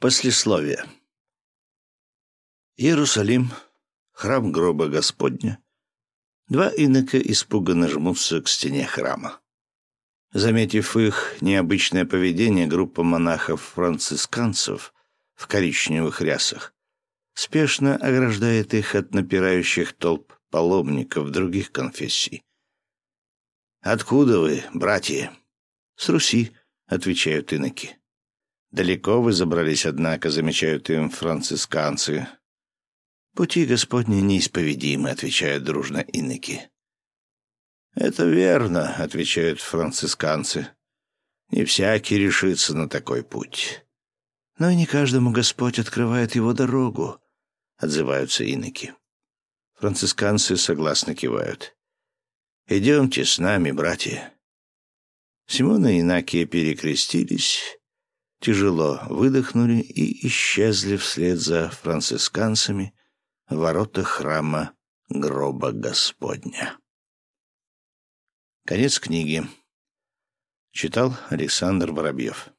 Послесловие. Иерусалим, храм гроба Господня. Два инока испуганно жмутся к стене храма. Заметив их необычное поведение, группа монахов-францисканцев в коричневых рясах спешно ограждает их от напирающих толп паломников других конфессий. «Откуда вы, братья?» «С Руси», — отвечают иноки. Далеко вы забрались, однако, замечают им францисканцы. Пути Господни неисповедимы, отвечают дружно иноки. Это верно, отвечают францисканцы. Не всякий решится на такой путь. Но и не каждому Господь открывает его дорогу, отзываются иноки. Францисканцы согласно кивают. «Идемте с нами, братья». Симон и Инакия перекрестились тяжело выдохнули и исчезли вслед за францисканцами в воротах храма гроба Господня. Конец книги. Читал Александр Воробьев.